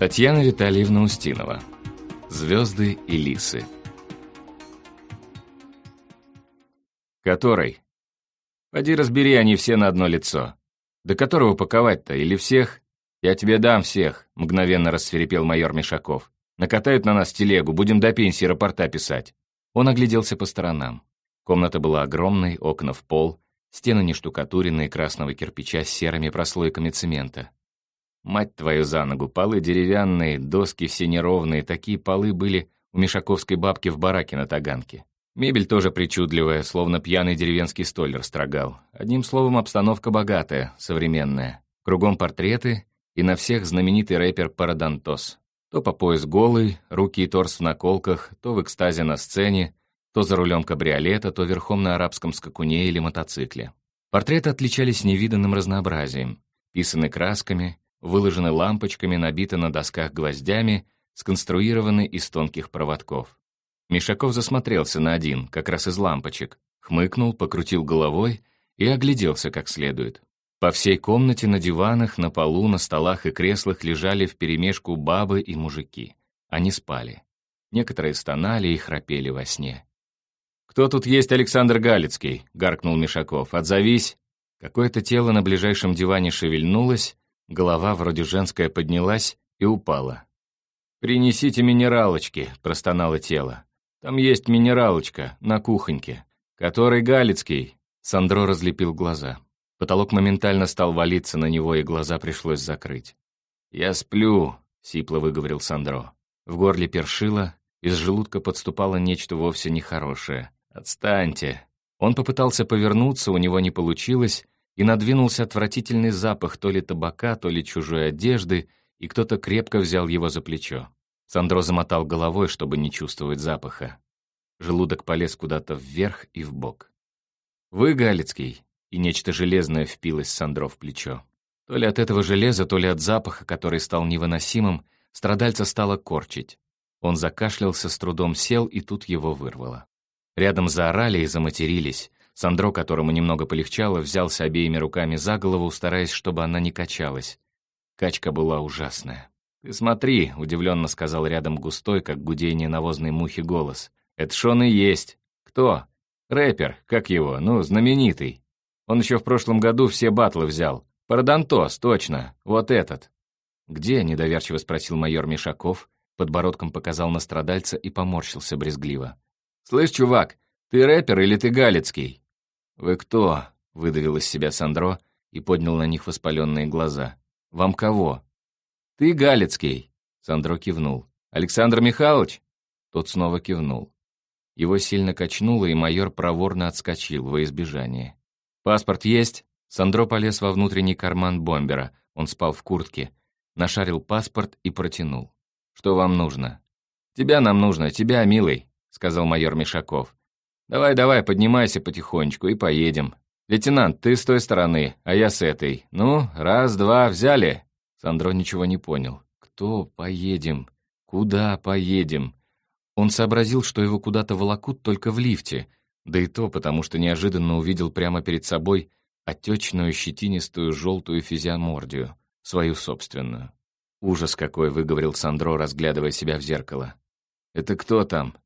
Татьяна Витальевна Устинова. Звезды и лисы. Который? Поди разбери, они все на одно лицо. До которого паковать-то, или всех? Я тебе дам всех, мгновенно рассверепел майор Мишаков. Накатают на нас телегу, будем до пенсии рапорта писать. Он огляделся по сторонам. Комната была огромной, окна в пол, стены нештукатуренные красного кирпича с серыми прослойками цемента. Мать твою за ногу, полы деревянные, доски все неровные, такие полы были у Мишаковской бабки в бараке на Таганке. Мебель тоже причудливая, словно пьяный деревенский столер строгал. Одним словом, обстановка богатая, современная. Кругом портреты, и на всех знаменитый рэпер Парадонтос. То по пояс голый, руки и торс в наколках, то в экстазе на сцене, то за рулем кабриолета, то верхом на арабском скакуне или мотоцикле. Портреты отличались невиданным разнообразием, писаны красками, выложены лампочками, набиты на досках гвоздями, сконструированы из тонких проводков. Мишаков засмотрелся на один, как раз из лампочек, хмыкнул, покрутил головой и огляделся как следует. По всей комнате на диванах, на полу, на столах и креслах лежали вперемешку бабы и мужики. Они спали. Некоторые стонали и храпели во сне. «Кто тут есть Александр Галицкий?» — гаркнул Мишаков. «Отзовись!» Какое-то тело на ближайшем диване шевельнулось, Голова вроде женская поднялась и упала. «Принесите минералочки», — простонало тело. «Там есть минералочка на кухоньке. Который Галицкий?» Сандро разлепил глаза. Потолок моментально стал валиться на него, и глаза пришлось закрыть. «Я сплю», — сипло выговорил Сандро. В горле першило, из желудка подступало нечто вовсе нехорошее. «Отстаньте». Он попытался повернуться, у него не получилось, и надвинулся отвратительный запах то ли табака, то ли чужой одежды, и кто-то крепко взял его за плечо. Сандро замотал головой, чтобы не чувствовать запаха. Желудок полез куда-то вверх и вбок. «Вы, Галицкий?» И нечто железное впилось Сандро в плечо. То ли от этого железа, то ли от запаха, который стал невыносимым, страдальца стало корчить. Он закашлялся, с трудом сел, и тут его вырвало. Рядом заорали и заматерились, Сандро, которому немного полегчало, взялся обеими руками за голову, стараясь, чтобы она не качалась. Качка была ужасная. «Ты смотри», — удивленно сказал рядом густой, как гудение навозной мухи, голос. «Это ж он и есть. Кто? Рэпер, как его, ну, знаменитый. Он еще в прошлом году все батлы взял. Парадонтос, точно, вот этот». «Где?» — недоверчиво спросил майор Мишаков, подбородком показал на страдальца и поморщился брезгливо. «Слышь, чувак, ты рэпер или ты галицкий?» «Вы кто?» — выдавил из себя Сандро и поднял на них воспаленные глаза. «Вам кого?» «Ты Галицкий!» — Сандро кивнул. «Александр Михайлович?» Тот снова кивнул. Его сильно качнуло, и майор проворно отскочил во избежание. «Паспорт есть?» Сандро полез во внутренний карман бомбера. Он спал в куртке. Нашарил паспорт и протянул. «Что вам нужно?» «Тебя нам нужно, тебя, милый», — сказал майор Мишаков. «Давай-давай, поднимайся потихонечку и поедем. Лейтенант, ты с той стороны, а я с этой. Ну, раз, два, взяли?» Сандро ничего не понял. «Кто поедем? Куда поедем?» Он сообразил, что его куда-то волокут только в лифте, да и то потому, что неожиданно увидел прямо перед собой отечную щетинистую желтую физиомордию, свою собственную. «Ужас какой!» — выговорил Сандро, разглядывая себя в зеркало. «Это кто там?»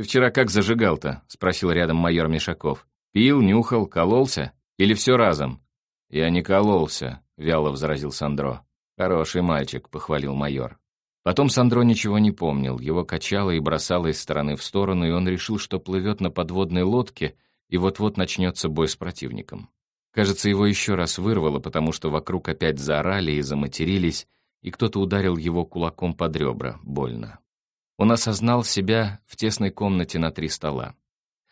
«Ты вчера как зажигал-то?» — спросил рядом майор Мишаков. «Пил, нюхал, кололся? Или все разом?» «Я не кололся», — вяло возразил Сандро. «Хороший мальчик», — похвалил майор. Потом Сандро ничего не помнил, его качало и бросало из стороны в сторону, и он решил, что плывет на подводной лодке, и вот-вот начнется бой с противником. Кажется, его еще раз вырвало, потому что вокруг опять заорали и заматерились, и кто-то ударил его кулаком под ребра, больно. Он осознал себя в тесной комнате на три стола.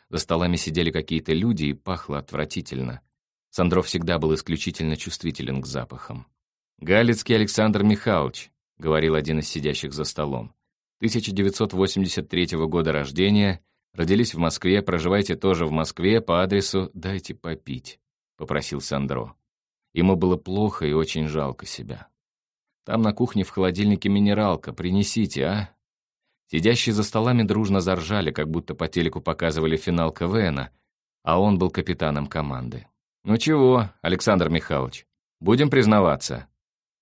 За столами сидели какие-то люди и пахло отвратительно. Сандров всегда был исключительно чувствителен к запахам. «Галицкий Александр Михайлович», — говорил один из сидящих за столом. 1983 года рождения, родились в Москве, проживаете тоже в Москве по адресу «Дайте попить», — попросил Сандро. Ему было плохо и очень жалко себя. «Там на кухне в холодильнике минералка, принесите, а?» Сидящие за столами дружно заржали, как будто по телеку показывали финал КВНа, а он был капитаном команды. «Ну чего, Александр Михайлович, будем признаваться?»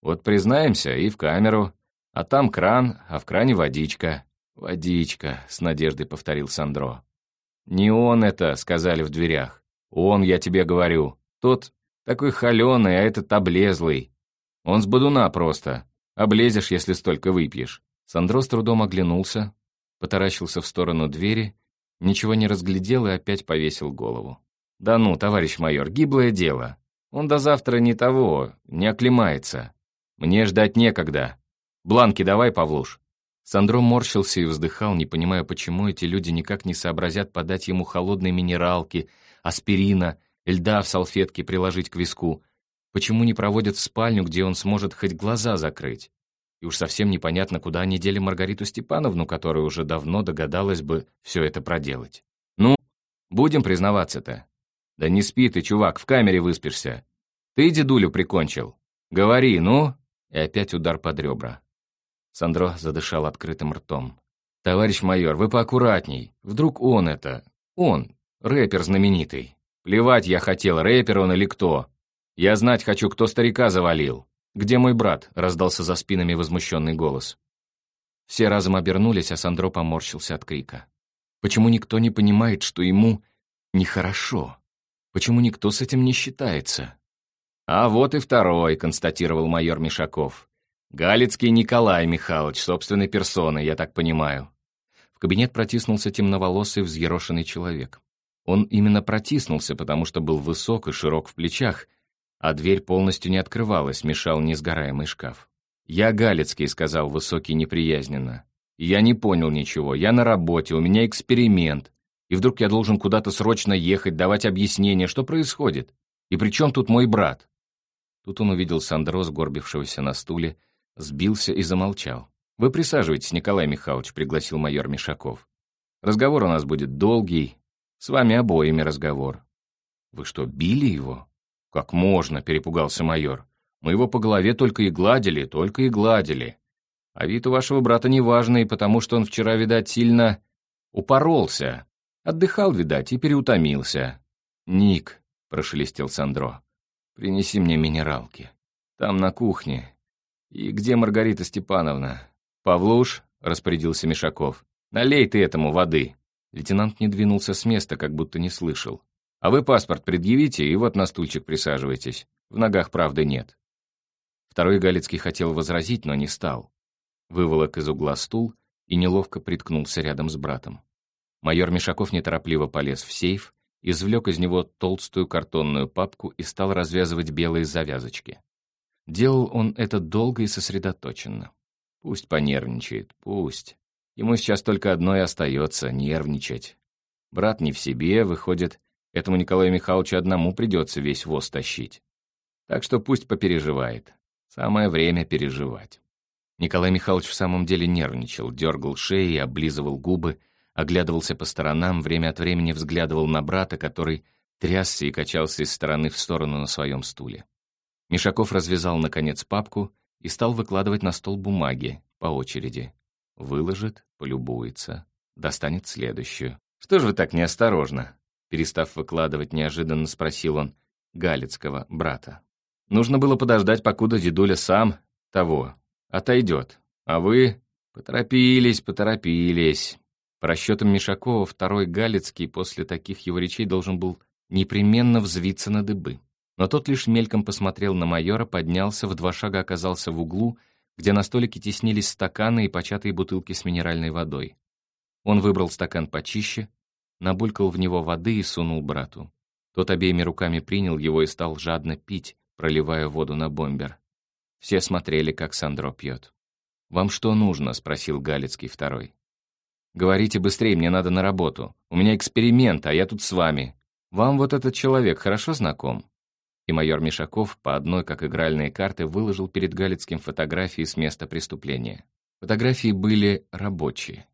«Вот признаемся и в камеру, А там кран, а в кране водичка. «Водичка», — с надеждой повторил Сандро. «Не он это», — сказали в дверях. «Он, я тебе говорю. Тот такой холеный, а этот облезлый. Он с бодуна просто. Облезешь, если столько выпьешь». Сандро с трудом оглянулся, потаращился в сторону двери, ничего не разглядел и опять повесил голову. «Да ну, товарищ майор, гиблое дело. Он до завтра не того, не оклемается. Мне ждать некогда. Бланки давай, Павлуш». Сандро морщился и вздыхал, не понимая, почему эти люди никак не сообразят подать ему холодной минералки, аспирина, льда в салфетке приложить к виску. Почему не проводят в спальню, где он сможет хоть глаза закрыть? И уж совсем непонятно, куда они дели Маргариту Степановну, которая уже давно догадалась бы все это проделать. «Ну, будем признаваться-то». «Да не спи ты, чувак, в камере выспишься. Ты дедулю прикончил. Говори, ну?» И опять удар под ребра. Сандро задышал открытым ртом. «Товарищ майор, вы поаккуратней. Вдруг он это... Он, рэпер знаменитый. Плевать я хотел, рэпер он или кто. Я знать хочу, кто старика завалил. Где мой брат?» — раздался за спинами возмущенный голос. Все разом обернулись, а Сандро поморщился от крика. «Почему никто не понимает, что ему нехорошо? Почему никто с этим не считается?» «А вот и второй», — констатировал майор Мишаков. Галицкий Николай Михайлович, собственной персоной, я так понимаю. В кабинет протиснулся темноволосый взъерошенный человек. Он именно протиснулся, потому что был высок и широк в плечах, а дверь полностью не открывалась, мешал несгораемый шкаф. «Я Галицкий», — сказал высокий неприязненно. «Я не понял ничего, я на работе, у меня эксперимент, и вдруг я должен куда-то срочно ехать, давать объяснение, что происходит. И при чем тут мой брат?» Тут он увидел Сандро, сгорбившегося на стуле, Сбился и замолчал. «Вы присаживайтесь, Николай Михайлович», — пригласил майор Мишаков. «Разговор у нас будет долгий. С вами обоими разговор». «Вы что, били его?» «Как можно?» — перепугался майор. «Мы его по голове только и гладили, только и гладили. А вид у вашего брата неважный, потому что он вчера, видать, сильно упоролся. Отдыхал, видать, и переутомился». «Ник», — прошелестел Сандро, — «принеси мне минералки. Там на кухне, «И где Маргарита Степановна?» «Павлуш», — распорядился Мишаков, — «налей ты этому воды». Лейтенант не двинулся с места, как будто не слышал. «А вы паспорт предъявите, и вот на стульчик присаживайтесь. В ногах правды нет». Второй Галицкий хотел возразить, но не стал. Выволок из угла стул и неловко приткнулся рядом с братом. Майор Мишаков неторопливо полез в сейф, извлек из него толстую картонную папку и стал развязывать белые завязочки. Делал он это долго и сосредоточенно. Пусть понервничает, пусть. Ему сейчас только одно и остается — нервничать. Брат не в себе, выходит, этому Николаю Михайловичу одному придется весь воз тащить. Так что пусть попереживает. Самое время переживать. Николай Михайлович в самом деле нервничал, дергал шеи облизывал губы, оглядывался по сторонам, время от времени взглядывал на брата, который трясся и качался из стороны в сторону на своем стуле. Мишаков развязал, наконец, папку и стал выкладывать на стол бумаги по очереди. Выложит, полюбуется, достанет следующую. «Что же вы так неосторожно?» Перестав выкладывать, неожиданно спросил он Галицкого брата. «Нужно было подождать, покуда дедуля сам того отойдет. А вы поторопились, поторопились». По расчетам Мишакова, второй Галицкий после таких его речей должен был непременно взвиться на дыбы. Но тот лишь мельком посмотрел на майора, поднялся, в два шага оказался в углу, где на столике теснились стаканы и початые бутылки с минеральной водой. Он выбрал стакан почище, набулькал в него воды и сунул брату. Тот обеими руками принял его и стал жадно пить, проливая воду на бомбер. Все смотрели, как Сандро пьет. «Вам что нужно?» — спросил Галицкий второй. «Говорите быстрее, мне надо на работу. У меня эксперимент, а я тут с вами. Вам вот этот человек хорошо знаком?» и майор Мишаков по одной, как игральные карты, выложил перед Галицким фотографии с места преступления. Фотографии были рабочие.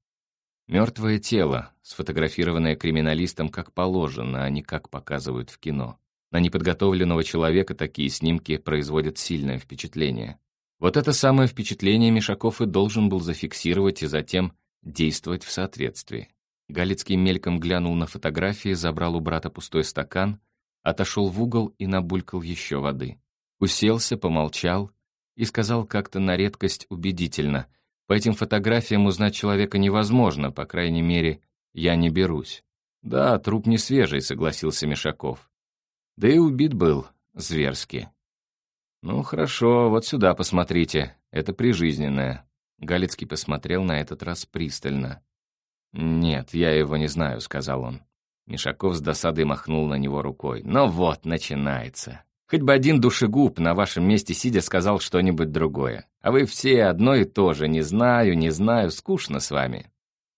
Мертвое тело, сфотографированное криминалистом как положено, а не как показывают в кино. На неподготовленного человека такие снимки производят сильное впечатление. Вот это самое впечатление Мишаков и должен был зафиксировать и затем действовать в соответствии. Галицкий мельком глянул на фотографии, забрал у брата пустой стакан — отошел в угол и набулькал еще воды. Уселся, помолчал, и сказал как-то на редкость убедительно. «По этим фотографиям узнать человека невозможно, по крайней мере, я не берусь». «Да, труп не свежий», — согласился Мишаков. «Да и убит был зверски». «Ну, хорошо, вот сюда посмотрите, это прижизненное». Галицкий посмотрел на этот раз пристально. «Нет, я его не знаю», — сказал он. Мишаков с досадой махнул на него рукой. «Ну вот, начинается. Хоть бы один душегуб на вашем месте сидя сказал что-нибудь другое. А вы все одно и то же. Не знаю, не знаю, скучно с вами».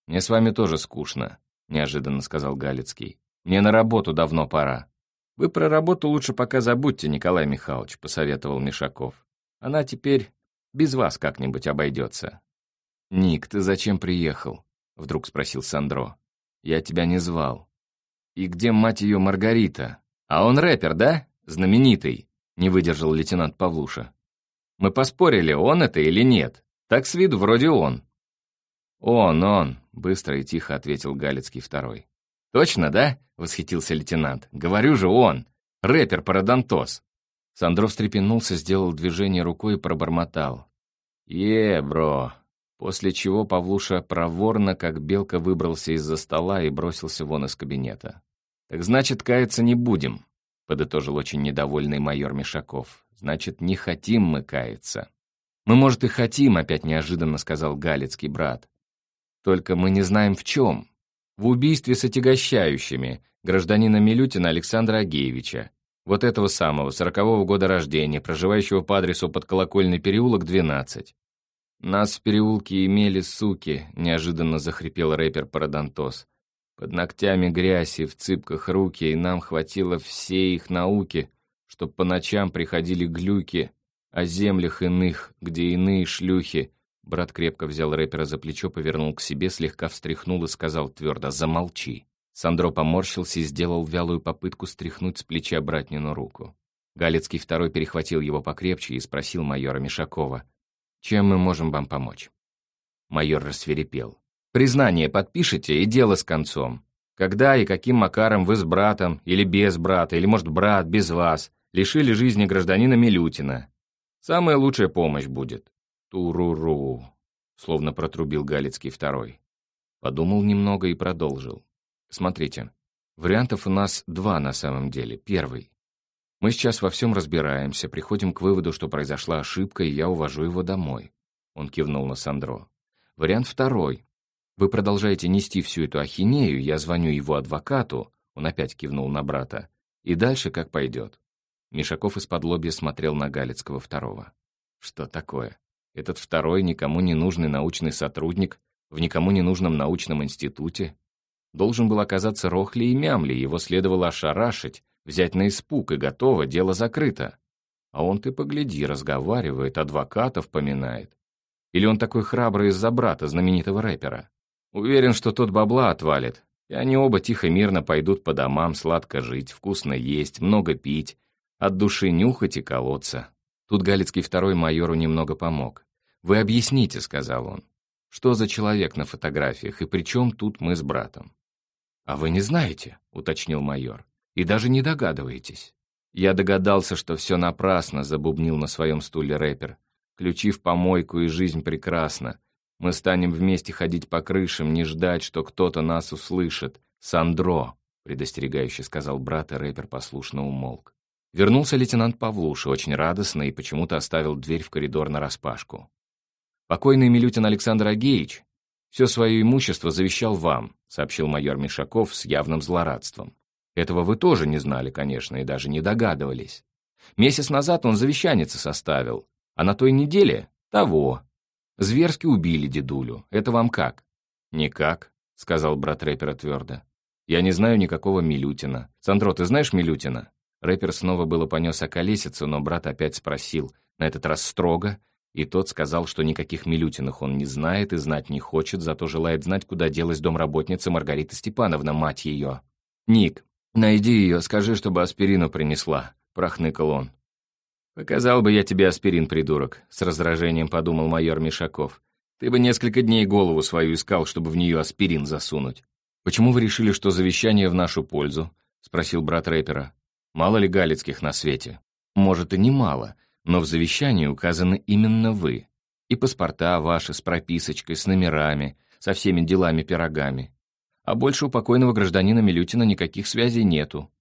«Мне с вами тоже скучно», — неожиданно сказал Галицкий. «Мне на работу давно пора». «Вы про работу лучше пока забудьте, Николай Михайлович», — посоветовал Мишаков. «Она теперь без вас как-нибудь обойдется». «Ник, ты зачем приехал?» — вдруг спросил Сандро. «Я тебя не звал». «И где, мать ее, Маргарита?» «А он рэпер, да? Знаменитый?» — не выдержал лейтенант Павлуша. «Мы поспорили, он это или нет. Так с виду вроде он». «Он, он», — быстро и тихо ответил Галицкий второй. «Точно, да?» — восхитился лейтенант. «Говорю же, он! Рэпер Парадонтос!» Сандров встрепенулся, сделал движение рукой и пробормотал. «Е, бро!» После чего Павлуша проворно, как белка, выбрался из-за стола и бросился вон из кабинета. «Так значит, каяться не будем», — подытожил очень недовольный майор Мишаков. «Значит, не хотим мы каяться». «Мы, может, и хотим», — опять неожиданно сказал Галицкий брат. «Только мы не знаем в чем. В убийстве с отягощающими гражданина Милютина Александра Агеевича, вот этого самого, сорокового года рождения, проживающего по адресу под Колокольный переулок, 12. «Нас в переулке имели суки», — неожиданно захрипел рэпер Парадонтос. «Под ногтями грязь и в цыпках руки, и нам хватило всей их науки, чтоб по ночам приходили глюки о землях иных, где иные шлюхи». Брат крепко взял рэпера за плечо, повернул к себе, слегка встряхнул и сказал твердо «Замолчи». Сандро поморщился и сделал вялую попытку стряхнуть с плеча братнину руку. Галицкий второй перехватил его покрепче и спросил майора Мишакова — чем мы можем вам помочь?» Майор рассверепел. «Признание подпишите и дело с концом. Когда и каким макаром вы с братом, или без брата, или, может, брат без вас, лишили жизни гражданина Милютина. Самая лучшая помощь будет». «Туруру», — словно протрубил Галицкий второй. Подумал немного и продолжил. «Смотрите, вариантов у нас два на самом деле. Первый. Мы сейчас во всем разбираемся, приходим к выводу, что произошла ошибка, и я увожу его домой. Он кивнул на Сандро. Вариант второй. Вы продолжаете нести всю эту ахинею, я звоню его адвокату, он опять кивнул на брата, и дальше как пойдет. Мишаков из-под лобья смотрел на Галицкого второго. Что такое? Этот второй никому не нужный научный сотрудник в никому не нужном научном институте? Должен был оказаться Рохли и Мямли, его следовало ошарашить, взять на испуг, и готово, дело закрыто. А он, ты погляди, разговаривает, адвокатов поминает. Или он такой храбрый из-за брата, знаменитого рэпера? Уверен, что тот бабла отвалит, и они оба тихо-мирно пойдут по домам сладко жить, вкусно есть, много пить, от души нюхать и колоться. Тут Галицкий второй майору немного помог. «Вы объясните», — сказал он, — «что за человек на фотографиях, и при чем тут мы с братом?» «А вы не знаете», — уточнил майор и даже не догадываетесь. Я догадался, что все напрасно, забубнил на своем стуле рэпер. Ключи в помойку и жизнь прекрасна. Мы станем вместе ходить по крышам, не ждать, что кто-то нас услышит. Сандро, предостерегающе сказал брат, и рэпер послушно умолк. Вернулся лейтенант Павлуша, очень радостно, и почему-то оставил дверь в коридор нараспашку. «Покойный Милютин Александр Агеич все свое имущество завещал вам», сообщил майор Мишаков с явным злорадством. Этого вы тоже не знали, конечно, и даже не догадывались. Месяц назад он завещаница составил, а на той неделе — того. Зверски убили дедулю. Это вам как? Никак, — сказал брат рэпера твердо. Я не знаю никакого Милютина. Сандро, ты знаешь Милютина? Рэпер снова было понес околесицу, но брат опять спросил, на этот раз строго, и тот сказал, что никаких Милютиных он не знает и знать не хочет, зато желает знать, куда делась домработница Маргарита Степановна, мать ее. «Ник, «Найди ее, скажи, чтобы аспирину принесла», — прохныкал он. «Показал бы я тебе аспирин, придурок», — с раздражением подумал майор Мишаков. «Ты бы несколько дней голову свою искал, чтобы в нее аспирин засунуть». «Почему вы решили, что завещание в нашу пользу?» — спросил брат рэпера. «Мало ли галицких на свете?» «Может, и немало», Но в завещании указаны именно вы. И паспорта ваши с прописочкой, с номерами, со всеми делами-пирогами. А больше у покойного гражданина Милютина никаких связей нету.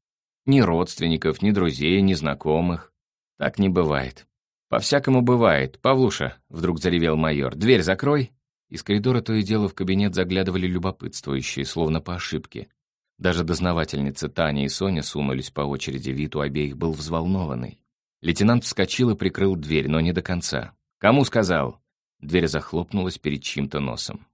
Ни родственников, ни друзей, ни знакомых. Так не бывает. «По-всякому бывает. Павлуша», — вдруг заревел майор, — «дверь закрой». Из коридора то и дело в кабинет заглядывали любопытствующие, словно по ошибке. Даже дознавательницы Таня и Соня сунулись по очереди, вид у обеих был взволнованный. Лейтенант вскочил и прикрыл дверь, но не до конца. «Кому сказал?» Дверь захлопнулась перед чьим-то носом.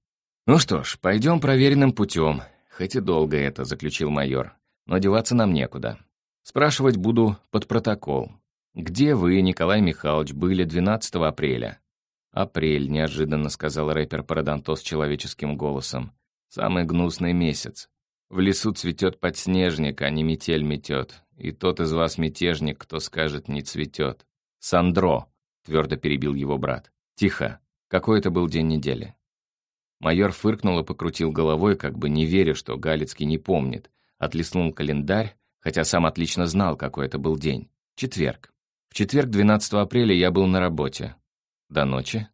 «Ну что ж, пойдем проверенным путем. Хоть и долго это», — заключил майор. «Но деваться нам некуда. Спрашивать буду под протокол. Где вы, Николай Михайлович, были 12 апреля?» «Апрель», — неожиданно сказал рэпер Парадонтос человеческим голосом. «Самый гнусный месяц. В лесу цветет подснежник, а не метель метет. И тот из вас мятежник, кто скажет «не цветет». «Сандро», — твердо перебил его брат. «Тихо. Какой это был день недели?» Майор фыркнул и покрутил головой, как бы не веря, что Галицкий не помнит. Отлеснул календарь, хотя сам отлично знал, какой это был день. Четверг. В четверг, 12 апреля, я был на работе. До ночи?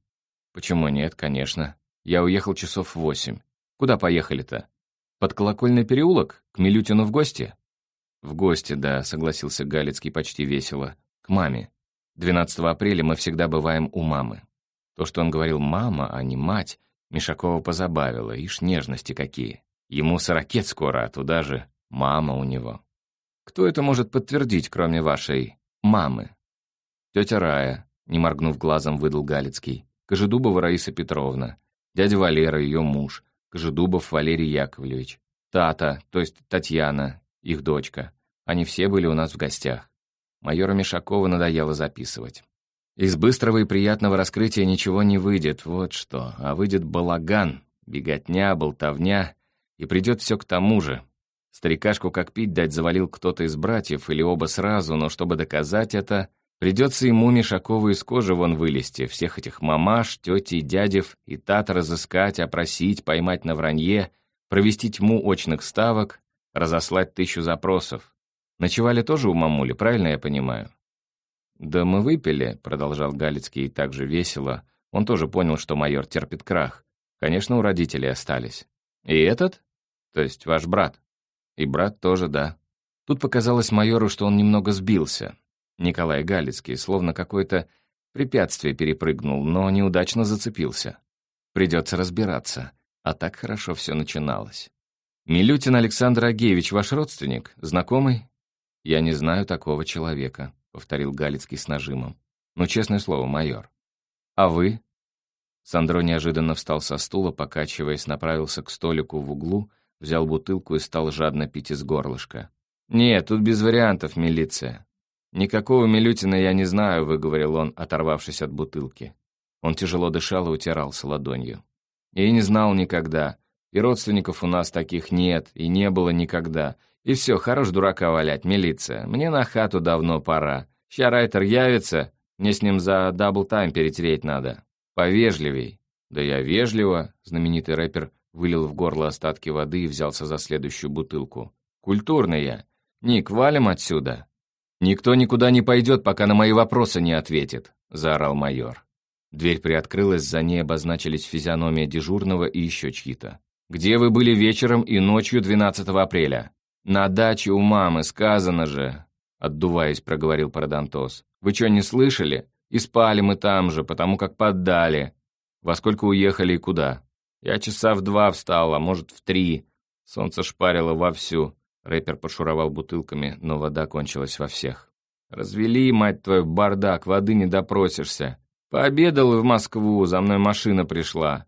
Почему нет, конечно. Я уехал часов в восемь. Куда поехали-то? Под колокольный переулок? К Милютину в гости? В гости, да, согласился Галицкий почти весело. К маме. 12 апреля мы всегда бываем у мамы. То, что он говорил «мама», а не «мать», Мишакова позабавило, ишь нежности какие. Ему сорокет скоро, а туда же мама у него. Кто это может подтвердить, кроме вашей мамы? Тетя Рая, не моргнув глазом, выдал Галицкий. Кожедубова Раиса Петровна. Дядя Валера, ее муж. Кожедубов Валерий Яковлевич, Тата, то есть Татьяна, их дочка. Они все были у нас в гостях. Майора Мишакова надоело записывать. Из быстрого и приятного раскрытия ничего не выйдет, вот что. А выйдет балаган, беготня, болтовня, и придет все к тому же. Старикашку как пить дать завалил кто-то из братьев или оба сразу, но чтобы доказать это, Придется ему Мишакову из кожи вон вылезти, всех этих мамаш, тети, дядев и тат разыскать, опросить, поймать на вранье, провести тьму очных ставок, разослать тысячу запросов. Ночевали тоже у мамули, правильно я понимаю? «Да мы выпили», — продолжал Галицкий так же весело. Он тоже понял, что майор терпит крах. Конечно, у родителей остались. «И этот? То есть ваш брат?» «И брат тоже, да». Тут показалось майору, что он немного сбился. Николай Галицкий словно какое-то препятствие перепрыгнул, но неудачно зацепился. Придется разбираться, а так хорошо все начиналось. «Милютин Александр Агеевич ваш родственник? Знакомый?» «Я не знаю такого человека», — повторил Галицкий с нажимом. «Ну, честное слово, майор». «А вы?» Сандро неожиданно встал со стула, покачиваясь, направился к столику в углу, взял бутылку и стал жадно пить из горлышка. «Нет, тут без вариантов, милиция. «Никакого Милютина я не знаю», — выговорил он, оторвавшись от бутылки. Он тяжело дышал и утирался ладонью. «И не знал никогда. И родственников у нас таких нет, и не было никогда. И все, хорош дурака валять, милиция. Мне на хату давно пора. Ща Райтер явится, мне с ним за double-time перетереть надо. Повежливей». «Да я вежливо», — знаменитый рэпер вылил в горло остатки воды и взялся за следующую бутылку. «Культурный я. Ник, валим отсюда». «Никто никуда не пойдет, пока на мои вопросы не ответит», — заорал майор. Дверь приоткрылась, за ней обозначились физиономия дежурного и еще чьи-то. «Где вы были вечером и ночью 12 апреля?» «На даче у мамы, сказано же», — отдуваясь, проговорил Парадонтос. «Вы что, не слышали? И спали мы там же, потому как поддали. Во сколько уехали и куда? Я часа в два встал, а может, в три. Солнце шпарило вовсю. Рэпер пошуровал бутылками, но вода кончилась во всех. «Развели, мать твою, бардак, воды не допросишься. Пообедал и в Москву, за мной машина пришла.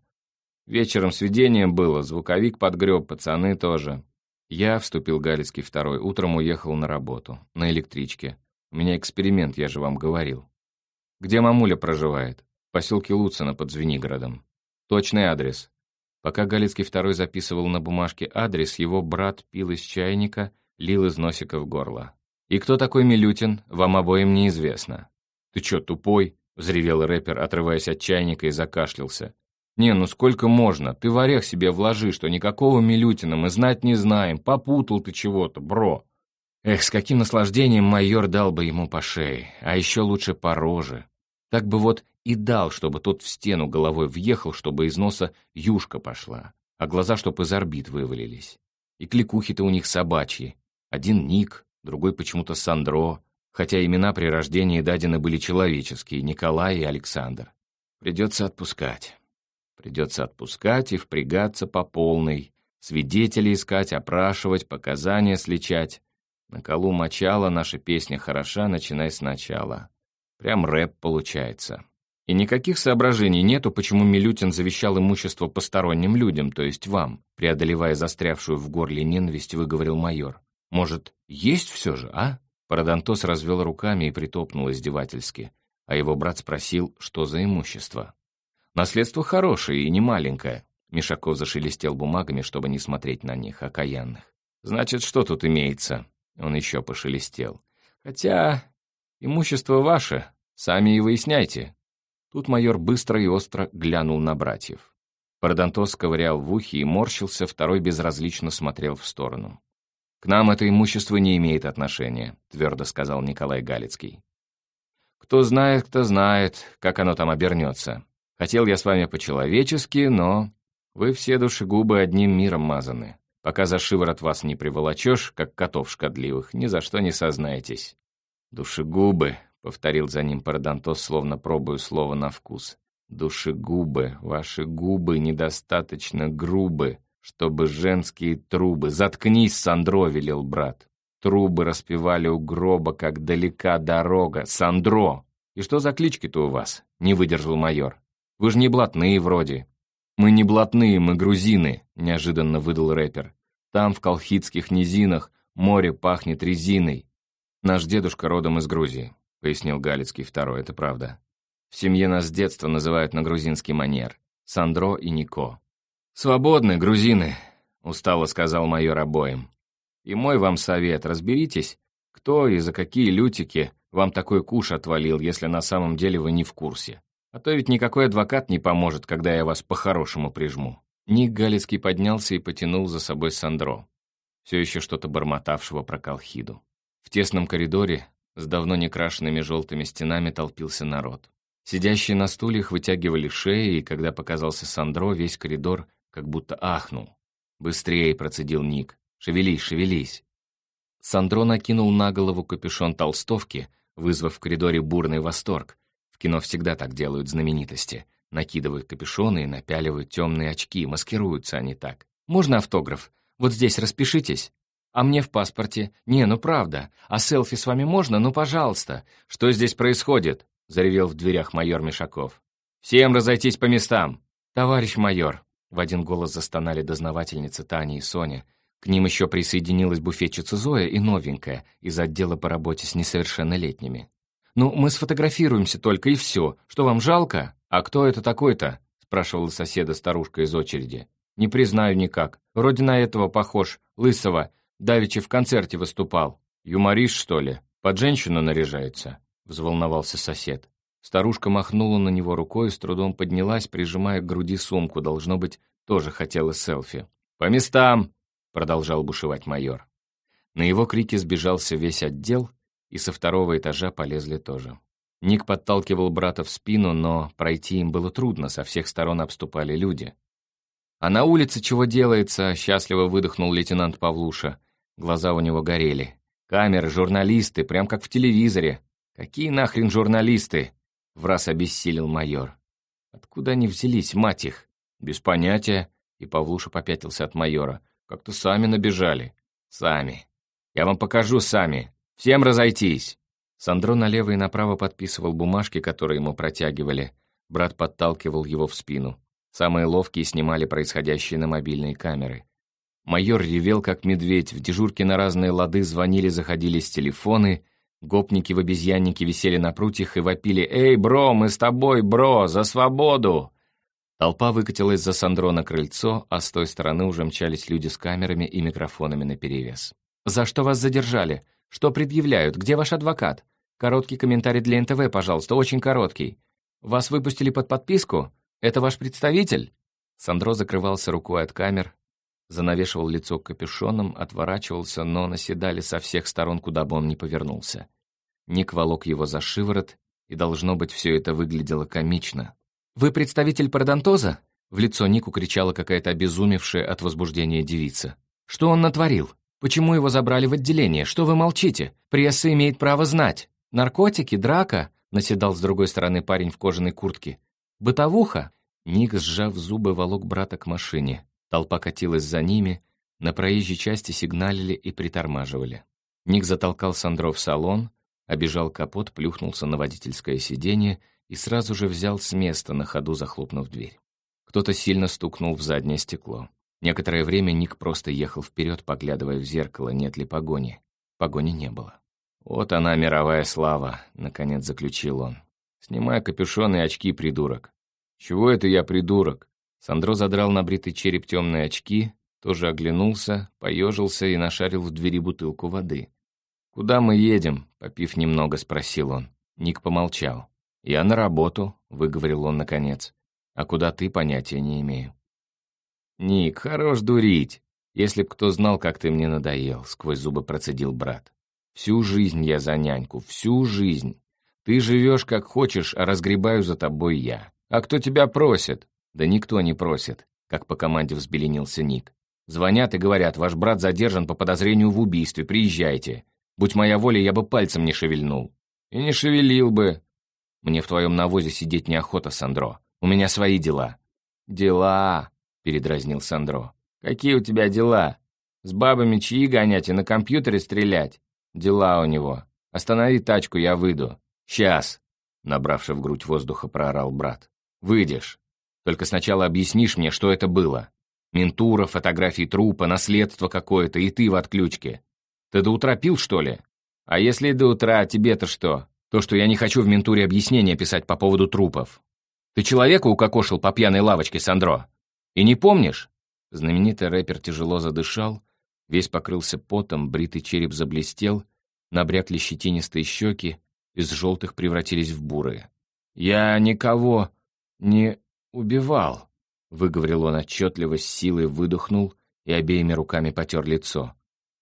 Вечером свидание было, звуковик подгреб, пацаны тоже. Я, вступил Галицкий второй, утром уехал на работу, на электричке. У меня эксперимент, я же вам говорил. Где мамуля проживает? В поселке Луцина под Звенигородом. Точный адрес. Пока Галицкий второй записывал на бумажке адрес, его брат пил из чайника, лил из носика в горло. «И кто такой Милютин, вам обоим неизвестно». «Ты чё, тупой?» — взревел рэпер, отрываясь от чайника и закашлялся. «Не, ну сколько можно? Ты в орех себе вложи, что никакого Милютина мы знать не знаем. Попутал ты чего-то, бро». Эх, с каким наслаждением майор дал бы ему по шее, а еще лучше по роже. Так бы вот и дал, чтобы тот в стену головой въехал, чтобы из носа юшка пошла, а глаза чтоб из орбит вывалились. И кликухи-то у них собачьи. Один Ник, другой почему-то Сандро, хотя имена при рождении дадены были человеческие, Николай и Александр. Придется отпускать. Придется отпускать и впрягаться по полной, свидетелей искать, опрашивать, показания сличать. На колу мочала наша песня хороша, начинай сначала. Прям рэп получается. И никаких соображений нету, почему Милютин завещал имущество посторонним людям, то есть вам, преодолевая застрявшую в горле ненависть, выговорил майор. Может, есть все же, а? Парадонтос развел руками и притопнул издевательски, а его брат спросил, что за имущество. «Наследство хорошее и не маленькое», — Мишаков зашелестел бумагами, чтобы не смотреть на них, окаянных. «Значит, что тут имеется?» Он еще пошелестел. «Хотя имущество ваше, сами и выясняйте». Тут майор быстро и остро глянул на братьев. Парадонтос ковырял в ухе и морщился, второй безразлично смотрел в сторону. «К нам это имущество не имеет отношения», — твердо сказал Николай Галицкий. «Кто знает, кто знает, как оно там обернется. Хотел я с вами по-человечески, но вы все душегубы одним миром мазаны. Пока за шиворот вас не приволочешь, как котов шкодливых, ни за что не сознаетесь». «Душегубы», — повторил за ним Парадонтос, словно пробую слово на вкус. «Душегубы, ваши губы недостаточно грубы, чтобы женские трубы... Заткнись, Сандро, велел брат. Трубы распевали у гроба, как далека дорога. Сандро! И что за клички-то у вас? Не выдержал майор. Вы же не блатные вроде. Мы не блатные, мы грузины, неожиданно выдал рэпер. Там, в колхидских низинах, море пахнет резиной. Наш дедушка родом из Грузии, пояснил Галицкий второй, это правда. В семье нас с детства называют на грузинский манер. Сандро и Нико. «Свободны, грузины», — устало сказал майор обоим. «И мой вам совет, разберитесь, кто и за какие лютики вам такой куш отвалил, если на самом деле вы не в курсе. А то ведь никакой адвокат не поможет, когда я вас по-хорошему прижму». Ник Галицкий поднялся и потянул за собой Сандро, все еще что-то бормотавшего про Колхиду. В тесном коридоре с давно не крашенными желтыми стенами толпился народ. Сидящие на стульях вытягивали шеи, и когда показался Сандро, весь коридор как будто ахнул. «Быстрее!» — процедил Ник. «Шевелись, шевелись!» Сандро накинул на голову капюшон толстовки, вызвав в коридоре бурный восторг. В кино всегда так делают знаменитости. Накидывают капюшоны и напяливают темные очки, маскируются они так. «Можно автограф? Вот здесь распишитесь?» «А мне в паспорте? Не, ну правда. А селфи с вами можно? Ну, пожалуйста. Что здесь происходит?» — заревел в дверях майор Мишаков. «Всем разойтись по местам!» «Товарищ майор!» В один голос застонали дознавательницы Таня и Соня. К ним еще присоединилась буфетчица Зоя и новенькая из отдела по работе с несовершеннолетними. «Ну, мы сфотографируемся только, и все. Что, вам жалко? А кто это такой-то?» спрашивала соседа старушка из очереди. «Не признаю никак. Вроде на этого похож. Лысого. Давичи в концерте выступал. Юморист, что ли? Под женщину наряжается?» взволновался сосед. Старушка махнула на него рукой и с трудом поднялась, прижимая к груди сумку, должно быть, тоже хотела селфи. «По местам!» — продолжал бушевать майор. На его крики сбежался весь отдел, и со второго этажа полезли тоже. Ник подталкивал брата в спину, но пройти им было трудно, со всех сторон обступали люди. «А на улице чего делается?» — счастливо выдохнул лейтенант Павлуша. Глаза у него горели. «Камеры, журналисты, прям как в телевизоре. Какие нахрен журналисты? В раз обессилел майор. Откуда они взялись, мать их? Без понятия. И Павлуша попятился от майора. Как-то сами набежали. Сами. Я вам покажу сами. Всем разойтись. Сандро налево и направо подписывал бумажки, которые ему протягивали. Брат подталкивал его в спину. Самые ловкие снимали происходящее на мобильные камеры. Майор ревел, как медведь, в дежурке на разные лады звонили, заходили с телефоны, Гопники в обезьяннике висели на прутьях и вопили «Эй, бро, мы с тобой, бро, за свободу!» Толпа выкатилась за Сандро на крыльцо, а с той стороны уже мчались люди с камерами и микрофонами наперевес. «За что вас задержали? Что предъявляют? Где ваш адвокат? Короткий комментарий для НТВ, пожалуйста, очень короткий. Вас выпустили под подписку? Это ваш представитель?» Сандро закрывался рукой от камер, занавешивал лицо капюшоном, отворачивался, но наседали со всех сторон, куда бы он ни повернулся. Ник волок его за шиворот и, должно быть, все это выглядело комично. «Вы представитель пародонтоза?» В лицо Нику кричала какая-то обезумевшая от возбуждения девица. «Что он натворил? Почему его забрали в отделение? Что вы молчите? Пресса имеет право знать. Наркотики, драка?» наседал с другой стороны парень в кожаной куртке. «Бытовуха?» Ник, сжав зубы, волок брата к машине. Толпа катилась за ними, на проезжей части сигналили и притормаживали. Ник затолкал Сандро в салон, обежал капот, плюхнулся на водительское сиденье и сразу же взял с места, на ходу захлопнув дверь. Кто-то сильно стукнул в заднее стекло. Некоторое время Ник просто ехал вперед, поглядывая в зеркало, нет ли погони. Погони не было. «Вот она, мировая слава», — наконец заключил он. «Снимай капюшон и очки, придурок». «Чего это я придурок?» Сандро задрал на бритый череп темные очки, тоже оглянулся, поежился и нашарил в двери бутылку воды. «Куда мы едем?» — попив немного, спросил он. Ник помолчал. «Я на работу», — выговорил он наконец. «А куда ты, понятия не имею». «Ник, хорош дурить. Если б кто знал, как ты мне надоел», — сквозь зубы процедил брат. «Всю жизнь я за няньку, всю жизнь. Ты живешь как хочешь, а разгребаю за тобой я. А кто тебя просит?» «Да никто не просит», — как по команде взбеленился Ник. «Звонят и говорят, ваш брат задержан по подозрению в убийстве, приезжайте. Будь моя воля, я бы пальцем не шевельнул». «И не шевелил бы». «Мне в твоем навозе сидеть неохота, Сандро. У меня свои дела». «Дела», — передразнил Сандро. «Какие у тебя дела? С бабами чьи гонять и на компьютере стрелять? Дела у него. Останови тачку, я выйду. Сейчас!» Набравши в грудь воздуха, проорал брат. «Выйдешь. Только сначала объяснишь мне, что это было. Ментура, фотографии трупа, наследство какое-то, и ты в отключке. Ты до утра пил, что ли? А если до утра, тебе-то что? То, что я не хочу в ментуре объяснения писать по поводу трупов. Ты человека укокошил по пьяной лавочке, Сандро? И не помнишь?» Знаменитый рэпер тяжело задышал, весь покрылся потом, бритый череп заблестел, набрякли щетинистые щеки, из желтых превратились в бурые. «Я никого не убивал», — выговорил он отчетливо, с силой выдохнул и обеими руками потер лицо.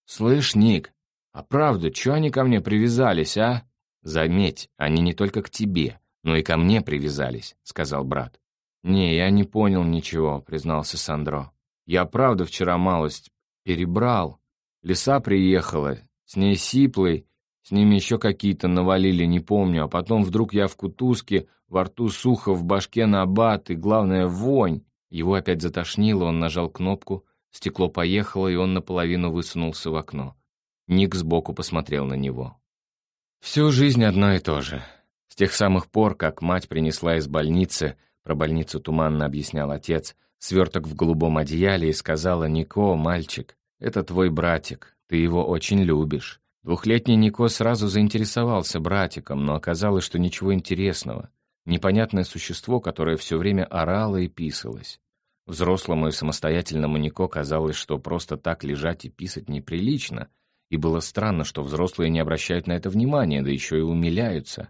«Слышь, Ник, а правда, чё они ко мне привязались, а?» «Заметь, они не только к тебе, но и ко мне привязались», — сказал брат. «Не, я не понял ничего», — признался Сандро. «Я правда вчера малость перебрал. Лиса приехала, с ней сиплой, с ними еще какие-то навалили, не помню, а потом вдруг я в кутузке, во рту сухо, в башке набат, и, главное, вонь. Его опять затошнило, он нажал кнопку, стекло поехало, и он наполовину высунулся в окно. Ник сбоку посмотрел на него. Всю жизнь одно и то же. С тех самых пор, как мать принесла из больницы, про больницу туманно объяснял отец, сверток в голубом одеяле и сказала «Нико, мальчик, это твой братик, ты его очень любишь». Двухлетний Нико сразу заинтересовался братиком, но оказалось, что ничего интересного. Непонятное существо, которое все время орало и писалось. Взрослому и самостоятельному Нико казалось, что просто так лежать и писать неприлично, и было странно, что взрослые не обращают на это внимания, да еще и умиляются.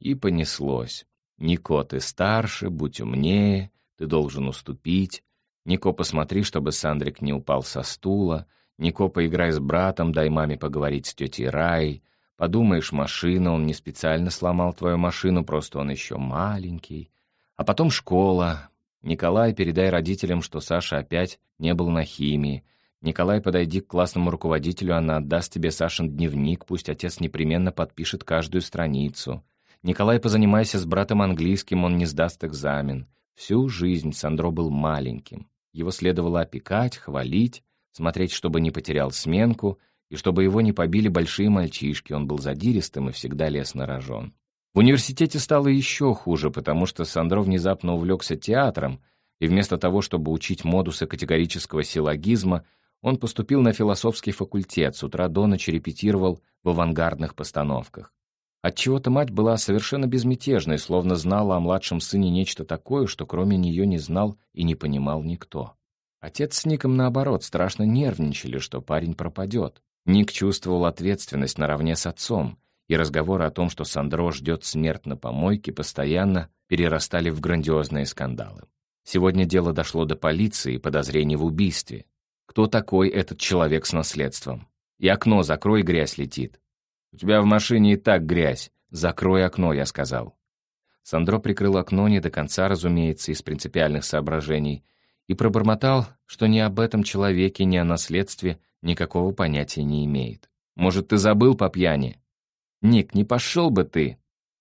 И понеслось. «Нико, ты старше, будь умнее, ты должен уступить. Нико, посмотри, чтобы Сандрик не упал со стула. Нико, поиграй с братом, дай маме поговорить с тетей Рай. Подумаешь, машина, он не специально сломал твою машину, просто он еще маленький. А потом школа. Николай, передай родителям, что Саша опять не был на химии. Николай, подойди к классному руководителю, она отдаст тебе Сашин дневник, пусть отец непременно подпишет каждую страницу. Николай, позанимайся с братом английским, он не сдаст экзамен. Всю жизнь Сандро был маленьким. Его следовало опекать, хвалить, смотреть, чтобы не потерял сменку, и чтобы его не побили большие мальчишки, он был задиристым и всегда лез на рожон. В университете стало еще хуже, потому что Сандро внезапно увлекся театром, и вместо того, чтобы учить модусы категорического силлогизма, он поступил на философский факультет, с утра до ночи репетировал в авангардных постановках. Отчего-то мать была совершенно безмятежной, словно знала о младшем сыне нечто такое, что кроме нее не знал и не понимал никто. Отец с Ником, наоборот, страшно нервничали, что парень пропадет. Ник чувствовал ответственность наравне с отцом, и разговоры о том, что Сандро ждет смерть на помойке, постоянно перерастали в грандиозные скандалы. Сегодня дело дошло до полиции и подозрений в убийстве. Кто такой этот человек с наследством? И окно закрой, грязь летит. «У тебя в машине и так грязь», — «Закрой окно», я сказал. Сандро прикрыл окно не до конца, разумеется, из принципиальных соображений, и пробормотал, что ни об этом человеке, ни о наследстве никакого понятия не имеет. «Может, ты забыл по пьяни?» «Ник, не пошел бы ты!»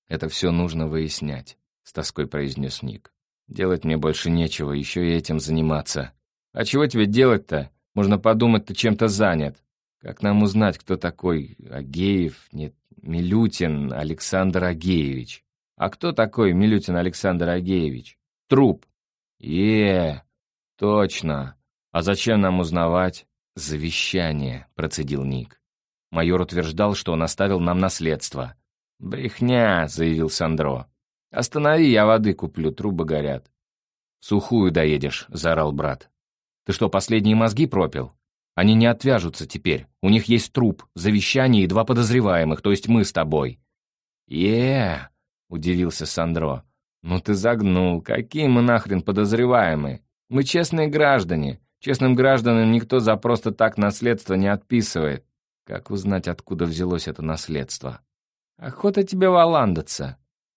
«Это все нужно выяснять», — с тоской произнес Ник. «Делать мне больше нечего, еще и этим заниматься». «А чего тебе делать-то? Можно подумать, ты чем-то занят. Как нам узнать, кто такой Агеев, нет, Милютин Александр Агеевич? А кто такой Милютин Александр Агеевич? Труп. е точно. А зачем нам узнавать? Завещание, процедил Ник. Майор утверждал, что он оставил нам наследство. «Брехня», — заявил Сандро. «Останови, я воды куплю, трубы горят». «Сухую доедешь», — заорал брат. «Ты что, последние мозги пропил? Они не отвяжутся теперь. У них есть труп, завещание и два подозреваемых, то есть мы с тобой». «Е-е-е», удивился Сандро. «Ну ты загнул. Какие мы нахрен подозреваемые? Мы честные граждане. Честным гражданам никто за просто так наследство не отписывает. Как узнать, откуда взялось это наследство? Охота тебе валандаться.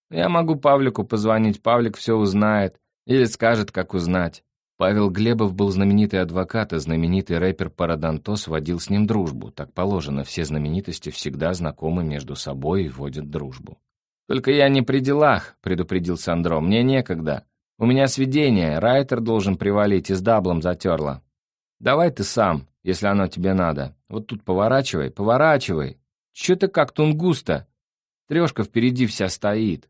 Я могу Павлику позвонить, Павлик все узнает. Или скажет, как узнать. Павел Глебов был знаменитый адвокат, и знаменитый рэпер Парадонтос водил с ним дружбу. Так положено, все знаменитости всегда знакомы между собой и водят дружбу. «Только я не при делах», — предупредил Сандро. «Мне некогда. У меня сведение, Райтер должен привалить, и с даблом затерло. Давай ты сам, если оно тебе надо. Вот тут поворачивай, поворачивай. Че ты как тунгуста? Трешка впереди вся стоит».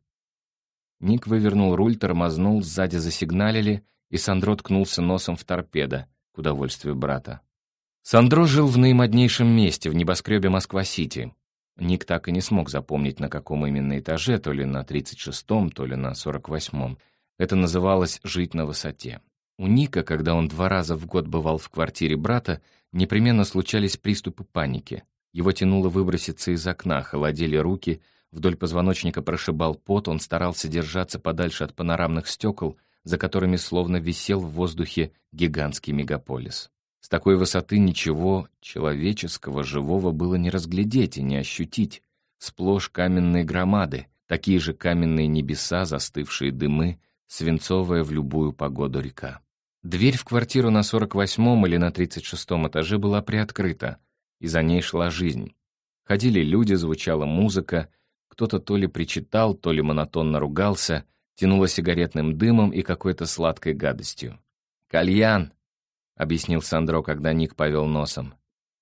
Ник вывернул руль, тормознул, сзади засигналили, и Сандро ткнулся носом в торпедо, к удовольствию брата. Сандро жил в наимоднейшем месте, в небоскребе Москва-Сити. Ник так и не смог запомнить, на каком именно этаже, то ли на 36-м, то ли на 48-м. Это называлось «жить на высоте». У Ника, когда он два раза в год бывал в квартире брата, непременно случались приступы паники. Его тянуло выброситься из окна, холодели руки, вдоль позвоночника прошибал пот, он старался держаться подальше от панорамных стекол, за которыми словно висел в воздухе гигантский мегаполис. С такой высоты ничего человеческого, живого было не разглядеть и не ощутить. Сплошь каменные громады, такие же каменные небеса, застывшие дымы, свинцовая в любую погоду река. Дверь в квартиру на 48-м или на 36-м этаже была приоткрыта, и за ней шла жизнь. Ходили люди, звучала музыка, кто-то то ли причитал, то ли монотонно ругался — тянуло сигаретным дымом и какой-то сладкой гадостью. «Кальян», — объяснил Сандро, когда Ник повел носом.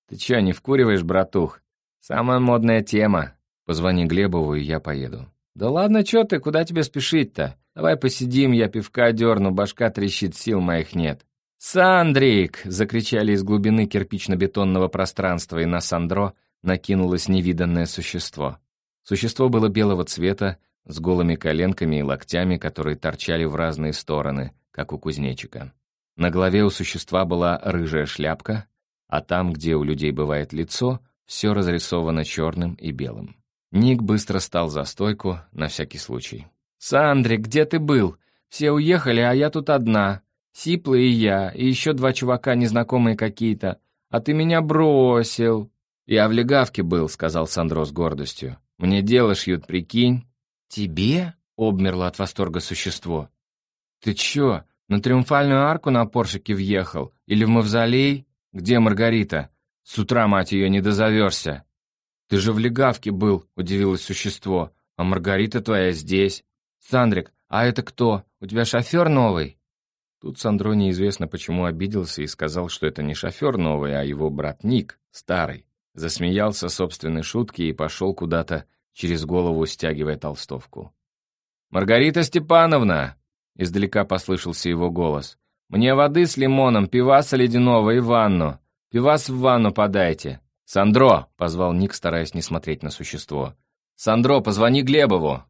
«Ты чё, не вкуриваешь, братух? Самая модная тема. Позвони Глебову, и я поеду». «Да ладно, чё ты, куда тебе спешить-то? Давай посидим, я пивка дерну, башка трещит, сил моих нет». «Сандрик!» — закричали из глубины кирпично-бетонного пространства, и на Сандро накинулось невиданное существо. Существо было белого цвета, с голыми коленками и локтями, которые торчали в разные стороны, как у кузнечика. На голове у существа была рыжая шляпка, а там, где у людей бывает лицо, все разрисовано черным и белым. Ник быстро стал за стойку, на всякий случай. «Сандрик, где ты был? Все уехали, а я тут одна. Сипла и я, и еще два чувака незнакомые какие-то. А ты меня бросил». «Я в легавке был», — сказал Сандро с гордостью. «Мне дело шьют, прикинь». «Тебе?» — обмерло от восторга существо. «Ты чё, на Триумфальную арку на Поршике въехал? Или в Мавзолей? Где Маргарита? С утра, мать её, не дозовёшься!» «Ты же в легавке был», — удивилось существо. «А Маргарита твоя здесь. Сандрик, а это кто? У тебя шофёр новый?» Тут Сандро неизвестно почему обиделся и сказал, что это не шофёр новый, а его брат Ник, старый. Засмеялся собственной шутке и пошёл куда-то через голову стягивая толстовку. «Маргарита Степановна!» — издалека послышался его голос. «Мне воды с лимоном, пиваса ледяного и ванну. Пивас в ванну подайте». «Сандро!» — позвал Ник, стараясь не смотреть на существо. «Сандро, позвони Глебову!»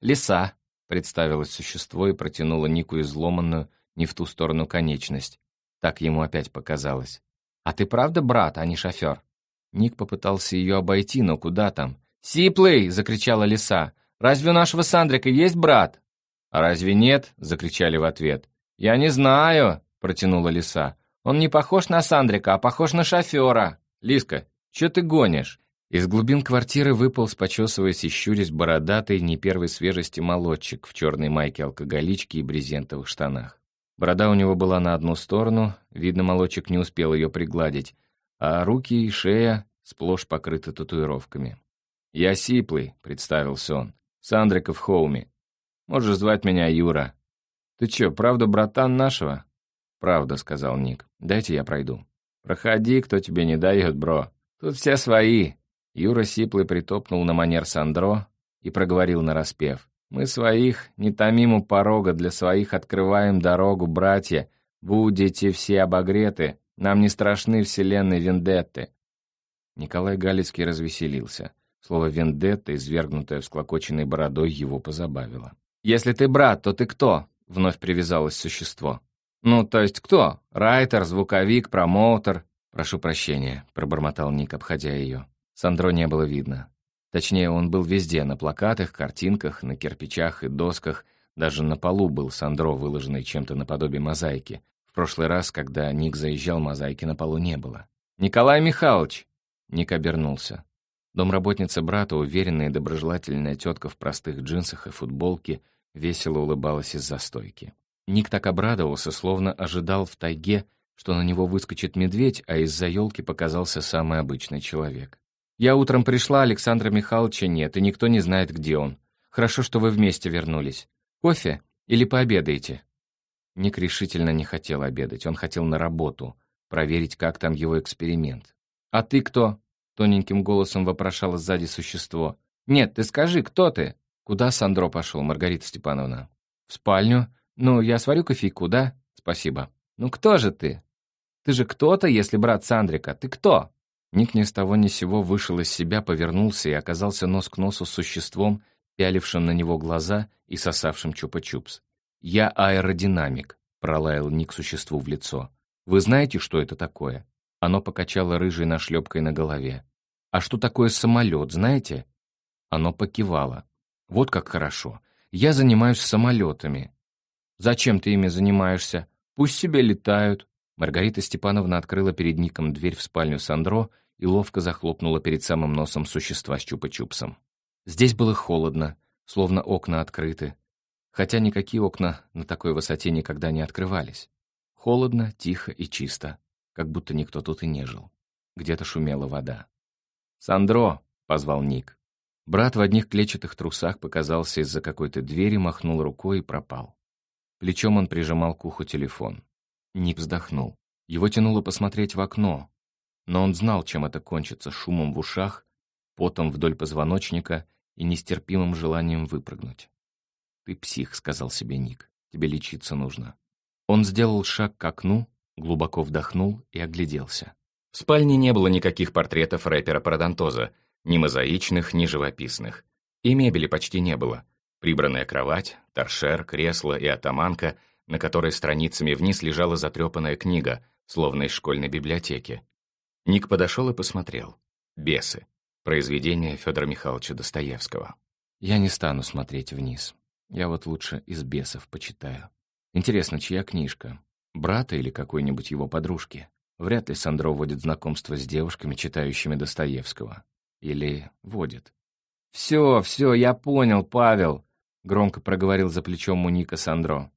«Лиса!» — представилось существо и протянуло Нику изломанную, не в ту сторону конечность. Так ему опять показалось. «А ты правда брат, а не шофер?» Ник попытался ее обойти, но куда там? «Сиплый!» — закричала лиса. «Разве у нашего Сандрика есть брат?» «А разве нет?» — закричали в ответ. «Я не знаю!» — протянула лиса. «Он не похож на Сандрика, а похож на шофера!» «Лиска, что ты гонишь?» Из глубин квартиры выпал, почесываясь и щурясь, бородатый, не первой свежести молодчик в черной майке алкоголички и брезентовых штанах. Борода у него была на одну сторону, видно, молодчик не успел ее пригладить, а руки и шея сплошь покрыты татуировками. «Я Сиплый», — представился он, — «Сандриков Хоуми. Можешь звать меня Юра». «Ты чё, правда братан нашего?» «Правда», — сказал Ник. «Дайте я пройду». «Проходи, кто тебе не дает, бро. Тут все свои». Юра Сиплый притопнул на манер Сандро и проговорил нараспев. «Мы своих, не томим у порога, для своих открываем дорогу, братья. Будете все обогреты, нам не страшны вселенной вендетты». Николай Галицкий развеселился. Слово «вендетта», извергнутое всклокоченной бородой, его позабавило. «Если ты брат, то ты кто?» — вновь привязалось существо. «Ну, то есть кто? Райтер, звуковик, промоутер?» «Прошу прощения», — пробормотал Ник, обходя ее. Сандро не было видно. Точнее, он был везде, на плакатах, картинках, на кирпичах и досках. Даже на полу был Сандро, выложенный чем-то наподобие мозаики. В прошлый раз, когда Ник заезжал, мозаики на полу не было. «Николай Михайлович!» Ник обернулся. Домработница брата, уверенная и доброжелательная тетка в простых джинсах и футболке, весело улыбалась из-за стойки. Ник так обрадовался, словно ожидал в тайге, что на него выскочит медведь, а из-за елки показался самый обычный человек. «Я утром пришла, Александра Михайловича нет, и никто не знает, где он. Хорошо, что вы вместе вернулись. Кофе или пообедаете?» Ник решительно не хотел обедать, он хотел на работу, проверить, как там его эксперимент. «А ты кто?» — тоненьким голосом вопрошало сзади существо. «Нет, ты скажи, кто ты?» «Куда Сандро пошел, Маргарита Степановна?» «В спальню. «Ну, я сварю кофейку, да? Спасибо». «Ну кто же ты? Ты же кто-то, если брат Сандрика. Ты кто?» Ник ни с того ни сего вышел из себя, повернулся и оказался нос к носу с существом, пялившим на него глаза и сосавшим чупа-чупс. «Я аэродинамик», — пролаял Ник существу в лицо. «Вы знаете, что это такое?» Оно покачало рыжей нашлепкой на голове. «А что такое самолет, знаете?» Оно покивало. «Вот как хорошо. Я занимаюсь самолетами. «Зачем ты ими занимаешься? Пусть себе летают». Маргарита Степановна открыла перед Ником дверь в спальню Сандро и ловко захлопнула перед самым носом существа с чупа-чупсом. Здесь было холодно, словно окна открыты, хотя никакие окна на такой высоте никогда не открывались. Холодно, тихо и чисто, как будто никто тут и не жил. Где-то шумела вода. «Сандро!» — позвал Ник. Брат в одних клетчатых трусах показался из-за какой-то двери, махнул рукой и пропал. Плечом он прижимал к уху телефон. Ник вздохнул. Его тянуло посмотреть в окно, но он знал, чем это кончится, шумом в ушах, потом вдоль позвоночника и нестерпимым желанием выпрыгнуть. «Ты псих», — сказал себе Ник, — «тебе лечиться нужно». Он сделал шаг к окну, глубоко вдохнул и огляделся. В спальне не было никаких портретов рэпера Парадонтоза, ни мозаичных, ни живописных. И мебели почти не было. Прибранная кровать, торшер, кресло и атаманка, на которой страницами вниз лежала затрепанная книга, словно из школьной библиотеки. Ник подошел и посмотрел. «Бесы». Произведение Федора Михайловича Достоевского. Я не стану смотреть вниз. Я вот лучше из бесов почитаю. Интересно, чья книжка? Брата или какой-нибудь его подружки? Вряд ли Сандро водит знакомство с девушками, читающими Достоевского. Или водит. «Все, все, я понял, Павел», — громко проговорил за плечом у Ника Сандро.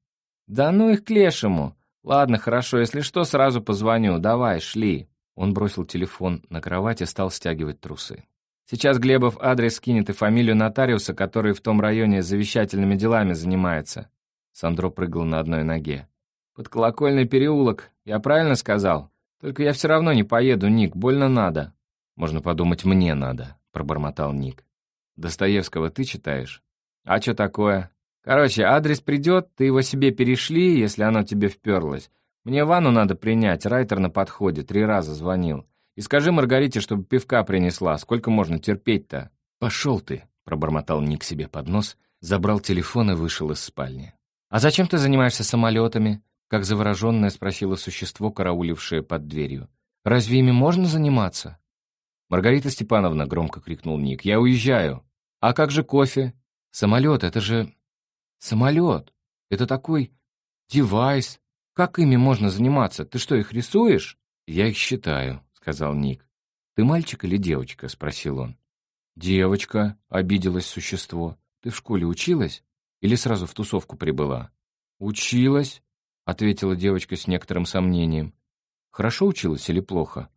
«Да ну их к лешему. Ладно, хорошо, если что, сразу позвоню. Давай, шли». Он бросил телефон на кровать и стал стягивать трусы. «Сейчас Глебов адрес скинет и фамилию нотариуса, который в том районе завещательными делами занимается». Сандро прыгал на одной ноге. «Под колокольный переулок, я правильно сказал? Только я все равно не поеду, Ник, больно надо». «Можно подумать, мне надо», — пробормотал Ник. Достоевского ты читаешь? А что такое? Короче, адрес придет, ты его себе перешли, если оно тебе вперлось. Мне ванну надо принять, Райтер на подходе, три раза звонил. И скажи Маргарите, чтобы пивка принесла, сколько можно терпеть-то? Пошел ты, пробормотал Ник себе под нос, забрал телефон и вышел из спальни. «А зачем ты занимаешься самолетами?» Как завороженное спросило существо, караулившее под дверью. «Разве ими можно заниматься?» «Маргарита Степановна», — громко крикнул Ник, — «я уезжаю». «А как же кофе?» «Самолет, это же...» «Самолет. Это такой... девайс. Как ими можно заниматься? Ты что, их рисуешь?» «Я их считаю», — сказал Ник. «Ты мальчик или девочка?» — спросил он. «Девочка», — обиделось существо. «Ты в школе училась? Или сразу в тусовку прибыла?» «Училась», — ответила девочка с некоторым сомнением. «Хорошо училась или плохо?»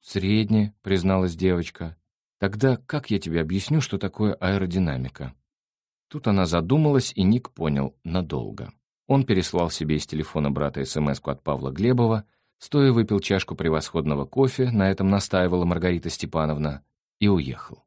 «Средне», — призналась девочка. «Тогда как я тебе объясню, что такое аэродинамика?» Тут она задумалась, и Ник понял надолго. Он переслал себе из телефона брата смс от Павла Глебова, стоя выпил чашку превосходного кофе, на этом настаивала Маргарита Степановна, и уехал.